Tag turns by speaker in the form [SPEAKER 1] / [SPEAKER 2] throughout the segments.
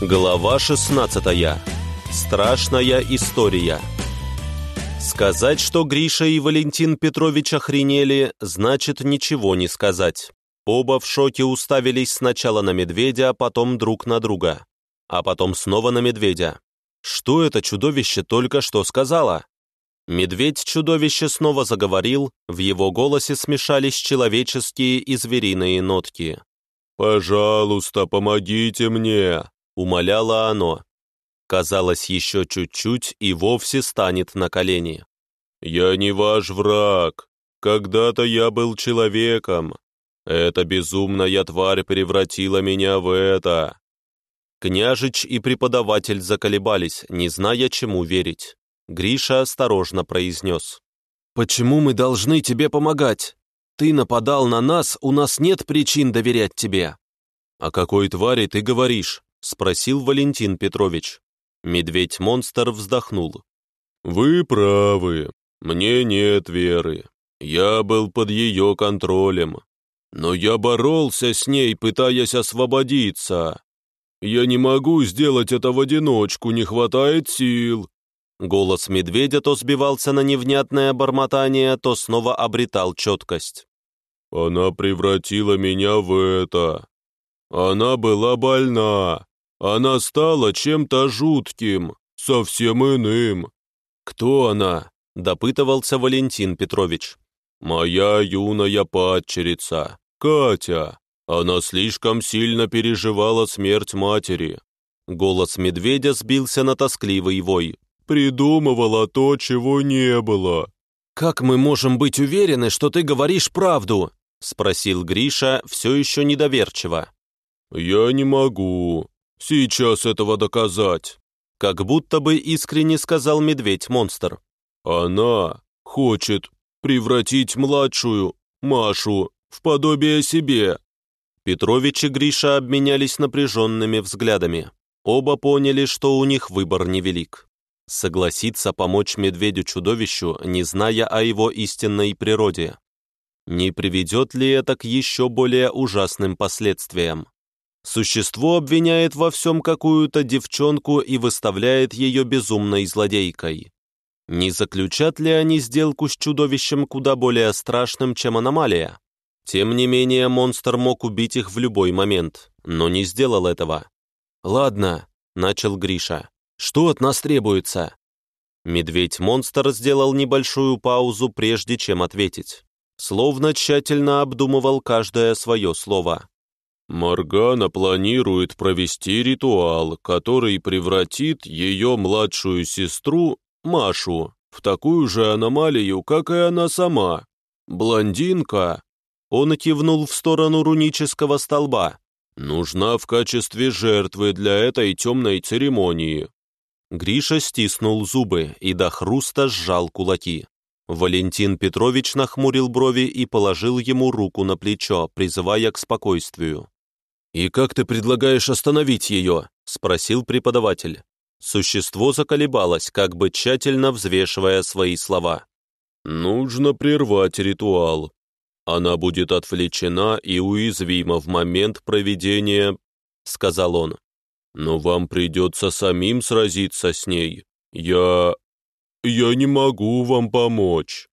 [SPEAKER 1] Глава 16. Страшная история. Сказать, что Гриша и Валентин Петрович охренели, значит ничего не сказать. Оба в шоке уставились сначала на медведя, а потом друг на друга. А потом снова на медведя. Что это чудовище только что сказала? Медведь-чудовище снова заговорил, в его голосе смешались человеческие и звериные нотки.
[SPEAKER 2] «Пожалуйста, помогите мне!»
[SPEAKER 1] Умоляло оно. Казалось, еще чуть-чуть и вовсе станет на колени.
[SPEAKER 2] «Я не ваш враг. Когда-то я был человеком. Эта безумная тварь превратила меня в это».
[SPEAKER 1] Княжич и преподаватель заколебались, не зная, чему верить. Гриша осторожно произнес. «Почему мы должны тебе помогать? Ты нападал на нас, у нас нет причин доверять тебе». «О какой твари ты говоришь?» — спросил Валентин Петрович. Медведь-монстр вздохнул.
[SPEAKER 2] «Вы правы. Мне нет веры. Я был под ее контролем. Но я боролся с ней, пытаясь освободиться. Я не могу сделать это в одиночку, не хватает сил».
[SPEAKER 1] Голос медведя то сбивался на невнятное бормотание, то снова обретал четкость.
[SPEAKER 2] «Она превратила меня в это. Она была больна. Она стала чем-то жутким, совсем иным.
[SPEAKER 1] Кто она? Допытывался Валентин Петрович.
[SPEAKER 2] Моя юная падчерица, Катя. Она слишком сильно переживала смерть матери.
[SPEAKER 1] Голос медведя сбился на тоскливый вой.
[SPEAKER 2] Придумывала то, чего не было.
[SPEAKER 1] «Как мы можем быть уверены, что ты говоришь правду?» спросил Гриша все еще недоверчиво.
[SPEAKER 2] «Я не могу сейчас этого доказать»,
[SPEAKER 1] как будто бы искренне сказал медведь-монстр.
[SPEAKER 2] «Она хочет превратить младшую, Машу, в подобие себе».
[SPEAKER 1] Петрович и Гриша обменялись напряженными взглядами. Оба поняли, что у них выбор невелик. Согласиться помочь медведю-чудовищу, не зная о его истинной природе. Не приведет ли это к еще более ужасным последствиям? Существо обвиняет во всем какую-то девчонку и выставляет ее безумной злодейкой. Не заключат ли они сделку с чудовищем куда более страшным, чем аномалия? Тем не менее, монстр мог убить их в любой момент, но не сделал этого. «Ладно», — начал Гриша, — «что от нас требуется?» Медведь-монстр сделал небольшую паузу, прежде чем ответить. Словно тщательно обдумывал каждое свое слово.
[SPEAKER 2] Моргана планирует провести ритуал, который превратит ее младшую сестру, Машу, в такую же аномалию, как и она сама. Блондинка.
[SPEAKER 1] Он кивнул в сторону рунического столба.
[SPEAKER 2] Нужна в качестве жертвы для этой темной церемонии.
[SPEAKER 1] Гриша стиснул зубы и до хруста сжал кулаки. Валентин Петрович нахмурил брови и положил ему руку на плечо, призывая к спокойствию. «И как ты предлагаешь остановить ее?» — спросил преподаватель. Существо заколебалось, как бы тщательно взвешивая свои слова.
[SPEAKER 2] «Нужно прервать ритуал. Она будет отвлечена и уязвима в момент проведения», — сказал он. «Но вам придется самим сразиться с ней. Я... я не могу вам помочь».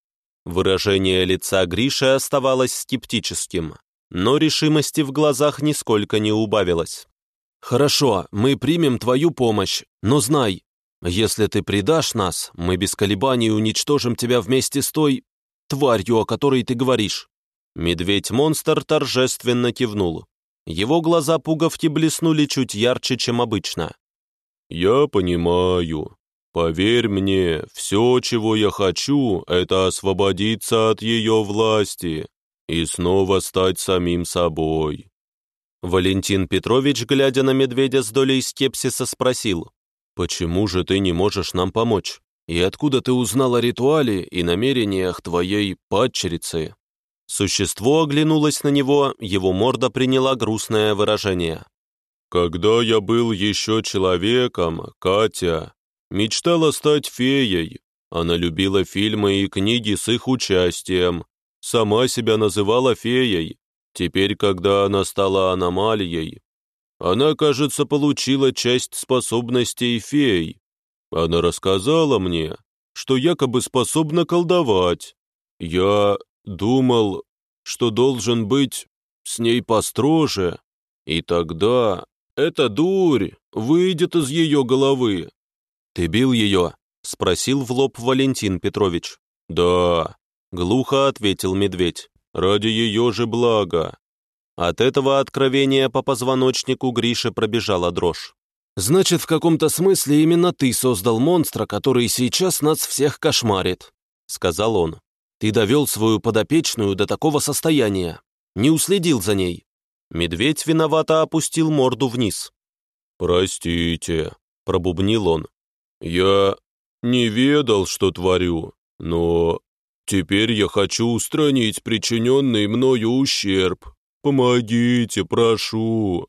[SPEAKER 1] Выражение лица Гриши оставалось скептическим но решимости в глазах нисколько не убавилось. «Хорошо, мы примем твою помощь, но знай, если ты предашь нас, мы без колебаний уничтожим тебя вместе с той тварью, о которой ты говоришь». Медведь-монстр торжественно кивнул. Его глаза пуговки блеснули чуть ярче, чем обычно.
[SPEAKER 2] «Я понимаю. Поверь мне, все, чего я хочу, это освободиться от ее власти и снова стать самим собой».
[SPEAKER 1] Валентин Петрович, глядя на медведя с долей скепсиса, спросил, «Почему же ты не можешь нам помочь? И откуда ты узнал о ритуале и намерениях твоей падчерицы?» Существо оглянулось на него, его морда приняла грустное выражение.
[SPEAKER 2] «Когда я был еще человеком, Катя мечтала стать феей. Она любила фильмы и книги с их участием, сама себя называла феей. Теперь, когда она стала аномалией, Она, кажется, получила часть способностей фей. Она рассказала мне, что якобы способна колдовать. Я думал, что должен быть с ней построже, и тогда эта дурь выйдет из ее головы.
[SPEAKER 1] «Ты бил ее?» — спросил в лоб Валентин Петрович.
[SPEAKER 2] «Да», —
[SPEAKER 1] глухо ответил медведь.
[SPEAKER 2] «Ради ее же блага».
[SPEAKER 1] От этого откровения по позвоночнику Гриши пробежала дрожь. «Значит, в каком-то смысле именно ты создал монстра, который сейчас нас всех кошмарит», — сказал он. «Ты довел свою подопечную до такого состояния. Не уследил за ней». Медведь виновато опустил морду вниз.
[SPEAKER 2] «Простите», — пробубнил он. «Я не ведал, что творю, но теперь я хочу устранить причиненный мною ущерб. Помогите, прошу.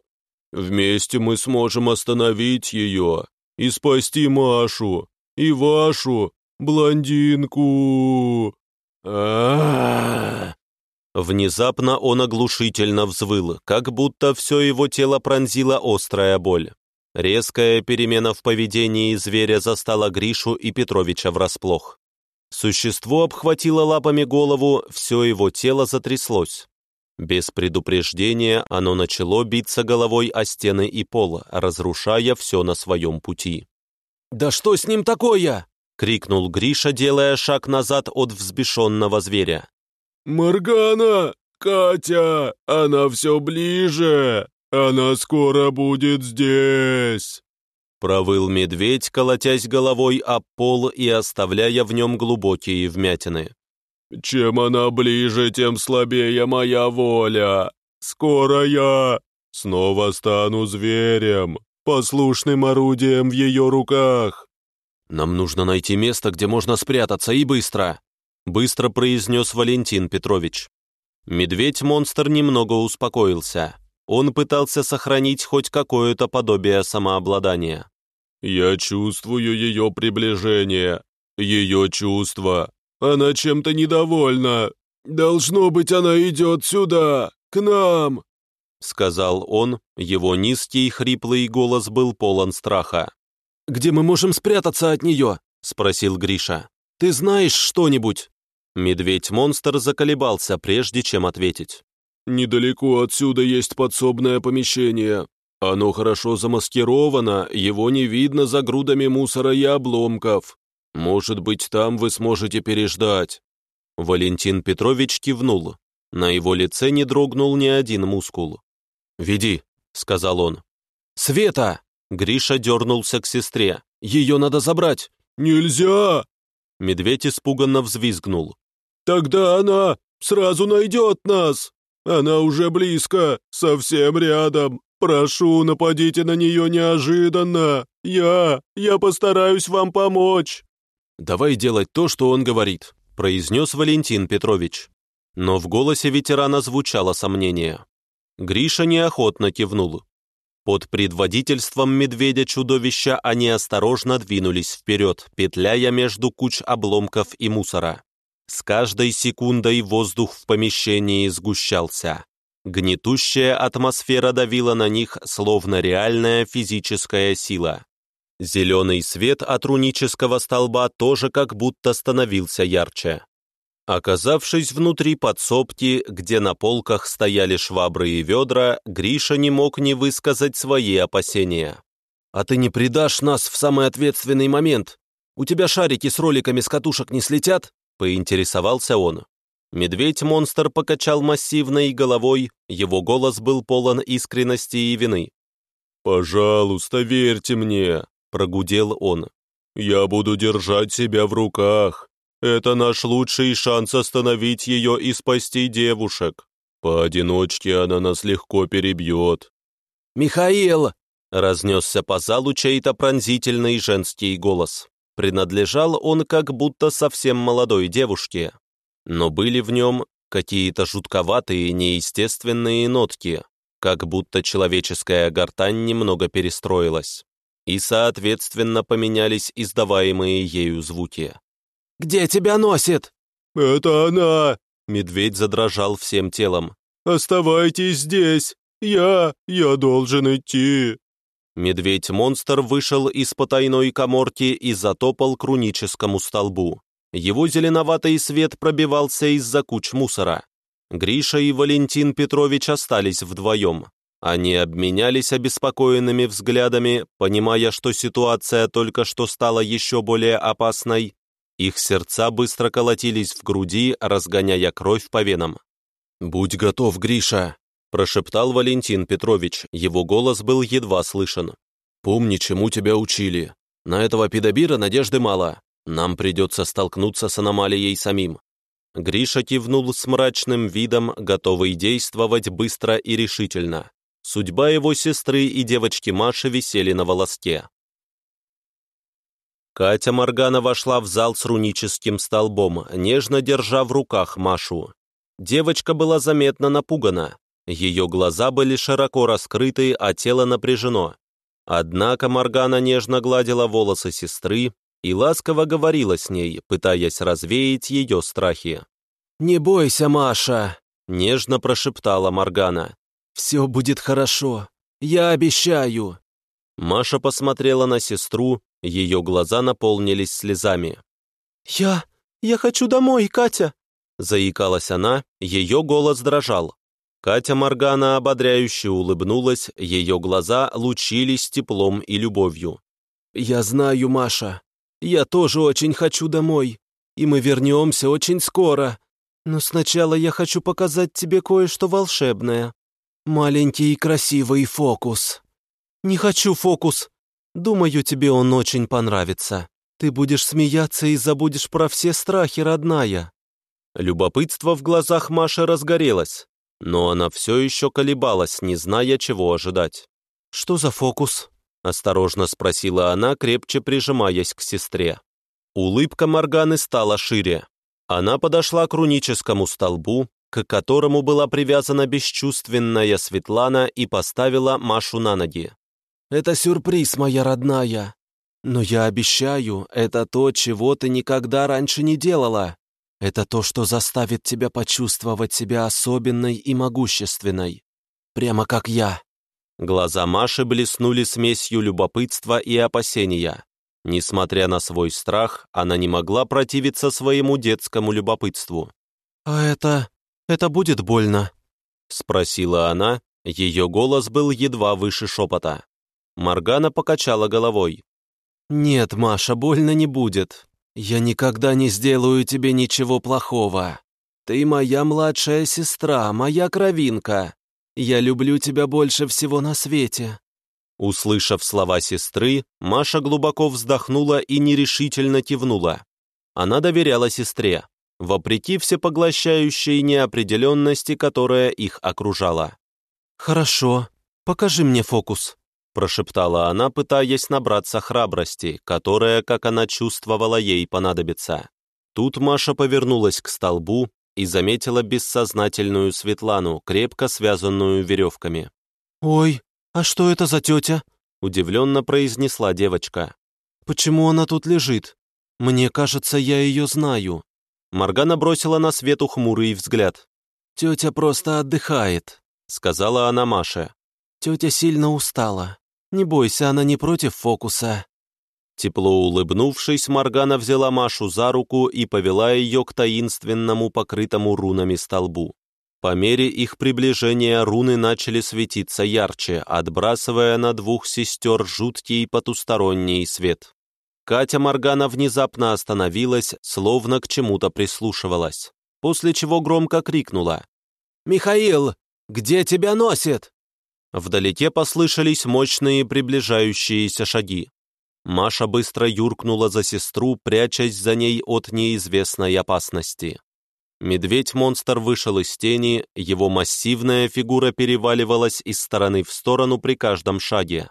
[SPEAKER 2] Вместе мы сможем остановить ее и спасти Машу и вашу блондинку.
[SPEAKER 1] Внезапно он оглушительно взвыл, как будто все его тело пронзила острая боль. Резкая перемена в поведении зверя застала Гришу и Петровича врасплох. Существо обхватило лапами голову, все его тело затряслось. Без предупреждения оно начало биться головой о стены и пол, разрушая все на своем пути. «Да что с ним такое?» — крикнул Гриша, делая шаг назад от взбешенного зверя.
[SPEAKER 2] «Моргана! Катя! Она все ближе! Она скоро будет здесь!»
[SPEAKER 1] Провыл медведь, колотясь головой об пол и оставляя в нем глубокие вмятины.
[SPEAKER 2] Чем она ближе, тем слабее моя воля. Скоро я снова стану зверем, послушным орудием в ее руках.
[SPEAKER 1] Нам нужно найти место, где можно спрятаться, и быстро, быстро произнес Валентин Петрович. Медведь-монстр немного успокоился. Он пытался сохранить хоть какое-то подобие самообладания.
[SPEAKER 2] «Я чувствую ее приближение, ее чувства, она чем-то недовольна. Должно быть, она идет сюда, к нам!»
[SPEAKER 1] Сказал он, его низкий хриплый голос был полон страха. «Где мы можем спрятаться от нее?» — спросил Гриша. «Ты знаешь что-нибудь?» Медведь-монстр заколебался, прежде чем ответить.
[SPEAKER 2] «Недалеко отсюда есть подсобное помещение. Оно хорошо замаскировано, его не видно за грудами мусора и обломков. Может быть, там вы сможете переждать».
[SPEAKER 1] Валентин Петрович кивнул. На его лице не дрогнул ни один мускул. «Веди», — сказал он. «Света!» — Гриша дернулся к сестре. «Ее надо забрать!»
[SPEAKER 2] «Нельзя!»
[SPEAKER 1] Медведь испуганно взвизгнул.
[SPEAKER 2] «Тогда она сразу найдет нас! Она уже близко, совсем рядом! Прошу, нападите на нее неожиданно! Я, я постараюсь вам помочь!»
[SPEAKER 1] «Давай делать то, что он говорит», — произнес Валентин Петрович. Но в голосе ветерана звучало сомнение. Гриша неохотно кивнул. Под предводительством медведя-чудовища они осторожно двинулись вперед, петляя между куч обломков и мусора. С каждой секундой воздух в помещении сгущался. Гнетущая атмосфера давила на них, словно реальная физическая сила. Зеленый свет от рунического столба тоже как будто становился ярче. Оказавшись внутри подсобки, где на полках стояли швабры и ведра, Гриша не мог не высказать свои опасения. «А ты не предашь нас в самый ответственный момент? У тебя шарики с роликами с катушек не слетят?» — поинтересовался он. Медведь-монстр покачал массивной головой, его голос был полон искренности и вины.
[SPEAKER 2] «Пожалуйста, верьте мне, прогудел он. «Я буду держать себя в руках. Это наш лучший шанс остановить ее и спасти девушек. Поодиночке она нас легко перебьет».
[SPEAKER 1] «Михаил!» — разнесся по залу чей-то пронзительный женский голос. Принадлежал он как будто совсем молодой девушке, но были в нем какие-то жутковатые неестественные нотки, как будто человеческая гортань немного перестроилась и, соответственно, поменялись издаваемые ею звуки. «Где тебя носит?»
[SPEAKER 2] «Это она!»
[SPEAKER 1] Медведь задрожал всем телом.
[SPEAKER 2] «Оставайтесь здесь! Я... я должен идти!»
[SPEAKER 1] Медведь-монстр вышел из потайной коморки и затопал к руническому столбу. Его зеленоватый свет пробивался из-за куч мусора. Гриша и Валентин Петрович остались вдвоем. Они обменялись обеспокоенными взглядами, понимая, что ситуация только что стала еще более опасной. Их сердца быстро колотились в груди, разгоняя кровь по венам. «Будь готов, Гриша!» – прошептал Валентин Петрович. Его голос был едва слышен. «Помни, чему тебя учили. На этого педобира надежды мало. Нам придется столкнуться с аномалией самим». Гриша кивнул с мрачным видом, готовый действовать быстро и решительно. Судьба его сестры и девочки Маши висели на волоске. Катя Моргана вошла в зал с руническим столбом, нежно держа в руках Машу. Девочка была заметно напугана. Ее глаза были широко раскрыты, а тело напряжено. Однако Моргана нежно гладила волосы сестры и ласково говорила с ней, пытаясь развеять ее страхи. «Не бойся, Маша!» — нежно прошептала Моргана. «Все будет хорошо. Я обещаю!» Маша посмотрела на сестру, ее глаза наполнились слезами.
[SPEAKER 3] «Я... я хочу домой, Катя!»
[SPEAKER 1] Заикалась она, ее голос дрожал. Катя Моргана ободряюще улыбнулась, ее глаза лучились теплом и любовью.
[SPEAKER 3] «Я знаю, Маша. Я тоже очень хочу домой. И мы вернемся очень скоро. Но сначала я хочу показать тебе кое-что волшебное. Маленький и красивый фокус. Не хочу фокус. Думаю, тебе он очень понравится. Ты будешь смеяться и забудешь про все страхи, родная».
[SPEAKER 1] Любопытство в глазах Маши разгорелось, но она все еще колебалась, не зная, чего ожидать.
[SPEAKER 3] «Что за фокус?»
[SPEAKER 1] — осторожно спросила она, крепче прижимаясь к сестре. Улыбка Морганы стала шире. Она подошла к руническому столбу, к которому была привязана бесчувственная Светлана и поставила Машу на ноги.
[SPEAKER 3] «Это сюрприз, моя родная. Но я обещаю, это то, чего ты никогда раньше не делала. Это то, что заставит тебя почувствовать себя особенной и могущественной. Прямо как я».
[SPEAKER 1] Глаза Маши блеснули смесью любопытства и опасения. Несмотря на свой страх, она не могла противиться своему детскому любопытству.
[SPEAKER 3] «А это... это будет больно?»
[SPEAKER 1] — спросила она, ее голос был едва выше шепота. Маргана покачала головой.
[SPEAKER 3] «Нет, Маша, больно не будет. Я никогда не сделаю тебе ничего плохого. Ты моя младшая сестра, моя кровинка. Я люблю тебя больше всего на свете.
[SPEAKER 1] Услышав слова сестры, Маша глубоко вздохнула и нерешительно кивнула. Она доверяла сестре, вопреки всепоглощающей неопределенности, которая их окружала.
[SPEAKER 3] «Хорошо, покажи мне фокус»,
[SPEAKER 1] прошептала она, пытаясь набраться храбрости, которая, как она чувствовала, ей понадобится. Тут Маша повернулась к столбу и заметила бессознательную Светлану, крепко связанную веревками.
[SPEAKER 3] «Ой, «А что это за тетя?»
[SPEAKER 1] — удивленно произнесла девочка.
[SPEAKER 3] «Почему она тут лежит? Мне кажется, я ее знаю».
[SPEAKER 1] Маргана бросила на Свету хмурый взгляд.
[SPEAKER 3] «Тетя просто отдыхает», —
[SPEAKER 1] сказала она Маше.
[SPEAKER 3] «Тетя сильно устала. Не бойся, она не против фокуса».
[SPEAKER 1] Тепло улыбнувшись, Маргана взяла Машу за руку и повела ее к таинственному покрытому рунами столбу. По мере их приближения руны начали светиться ярче, отбрасывая на двух сестер жуткий потусторонний свет. Катя Моргана внезапно остановилась, словно к чему-то прислушивалась, после чего громко крикнула.
[SPEAKER 3] «Михаил, где тебя носит?»
[SPEAKER 1] Вдалеке послышались мощные приближающиеся шаги. Маша быстро юркнула за сестру, прячась за ней от неизвестной опасности. Медведь-монстр вышел из тени, его массивная фигура переваливалась из стороны в сторону при каждом шаге.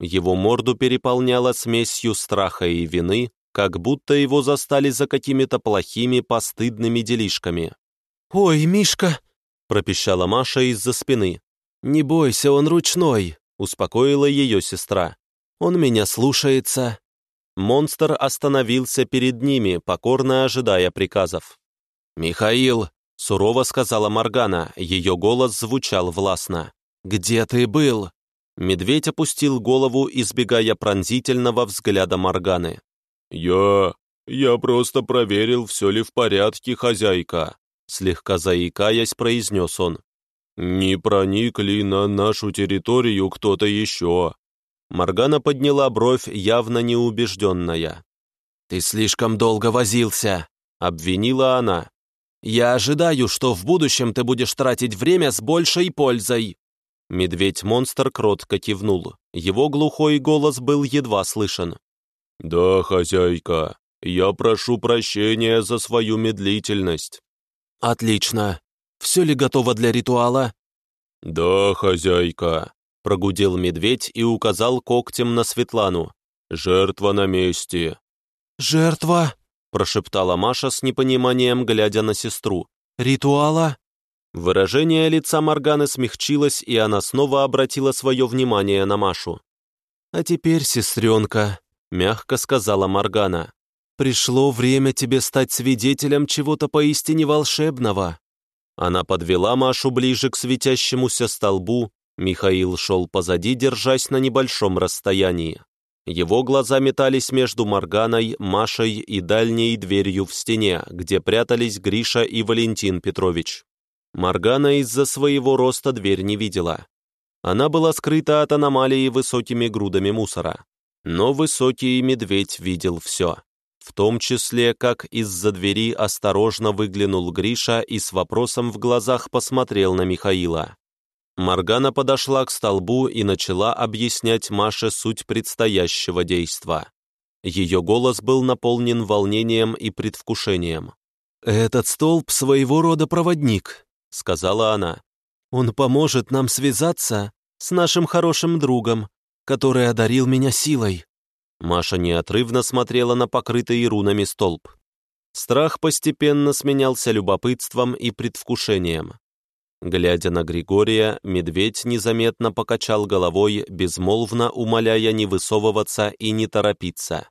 [SPEAKER 1] Его морду переполняла смесью страха и вины, как будто его застали за какими-то плохими постыдными делишками.
[SPEAKER 3] «Ой, Мишка!»
[SPEAKER 1] — пропищала Маша из-за спины.
[SPEAKER 3] «Не бойся, он ручной!» — успокоила ее сестра. «Он меня слушается!»
[SPEAKER 1] Монстр остановился перед ними, покорно ожидая приказов.
[SPEAKER 2] «Михаил!»
[SPEAKER 1] — сурово сказала Моргана, ее голос звучал властно.
[SPEAKER 3] Где ты был?»
[SPEAKER 1] Медведь опустил голову, избегая пронзительного взгляда Морганы.
[SPEAKER 2] «Я... я просто проверил, все ли в порядке, хозяйка»,
[SPEAKER 1] слегка заикаясь, произнес он.
[SPEAKER 2] «Не проник ли на нашу территорию кто-то еще?»
[SPEAKER 1] Моргана подняла бровь, явно неубежденная.
[SPEAKER 3] «Ты слишком долго возился», — обвинила она. «Я ожидаю, что в будущем ты будешь тратить время с большей пользой».
[SPEAKER 1] Медведь-монстр кротко кивнул. Его глухой голос был едва слышен.
[SPEAKER 2] «Да, хозяйка, я прошу прощения за свою медлительность».
[SPEAKER 3] «Отлично. Все ли готово для ритуала?»
[SPEAKER 2] «Да, хозяйка», —
[SPEAKER 1] прогудел медведь и указал когтем на Светлану.
[SPEAKER 2] «Жертва на месте».
[SPEAKER 3] «Жертва?»
[SPEAKER 1] — прошептала Маша с непониманием, глядя на сестру.
[SPEAKER 3] «Ритуала?»
[SPEAKER 1] Выражение лица Морганы смягчилось, и она снова обратила свое внимание на Машу.
[SPEAKER 3] «А теперь, сестренка», — мягко сказала Моргана, «пришло время тебе стать свидетелем чего-то поистине волшебного».
[SPEAKER 1] Она подвела Машу ближе к светящемуся столбу, Михаил шел позади, держась на небольшом расстоянии. Его глаза метались между Морганой, Машей и дальней дверью в стене, где прятались Гриша и Валентин Петрович. Моргана из-за своего роста дверь не видела. Она была скрыта от аномалии высокими грудами мусора. Но высокий медведь видел все. В том числе, как из-за двери осторожно выглянул Гриша и с вопросом в глазах посмотрел на Михаила. Моргана подошла к столбу и начала объяснять Маше суть предстоящего действа. Ее голос был наполнен волнением и предвкушением.
[SPEAKER 3] «Этот столб своего рода проводник сказала она. «Он поможет нам связаться с нашим хорошим другом, который одарил меня силой».
[SPEAKER 1] Маша неотрывно смотрела на покрытый рунами столб. Страх постепенно сменялся любопытством и предвкушением. Глядя на Григория, медведь незаметно покачал головой, безмолвно умоляя не высовываться и не торопиться.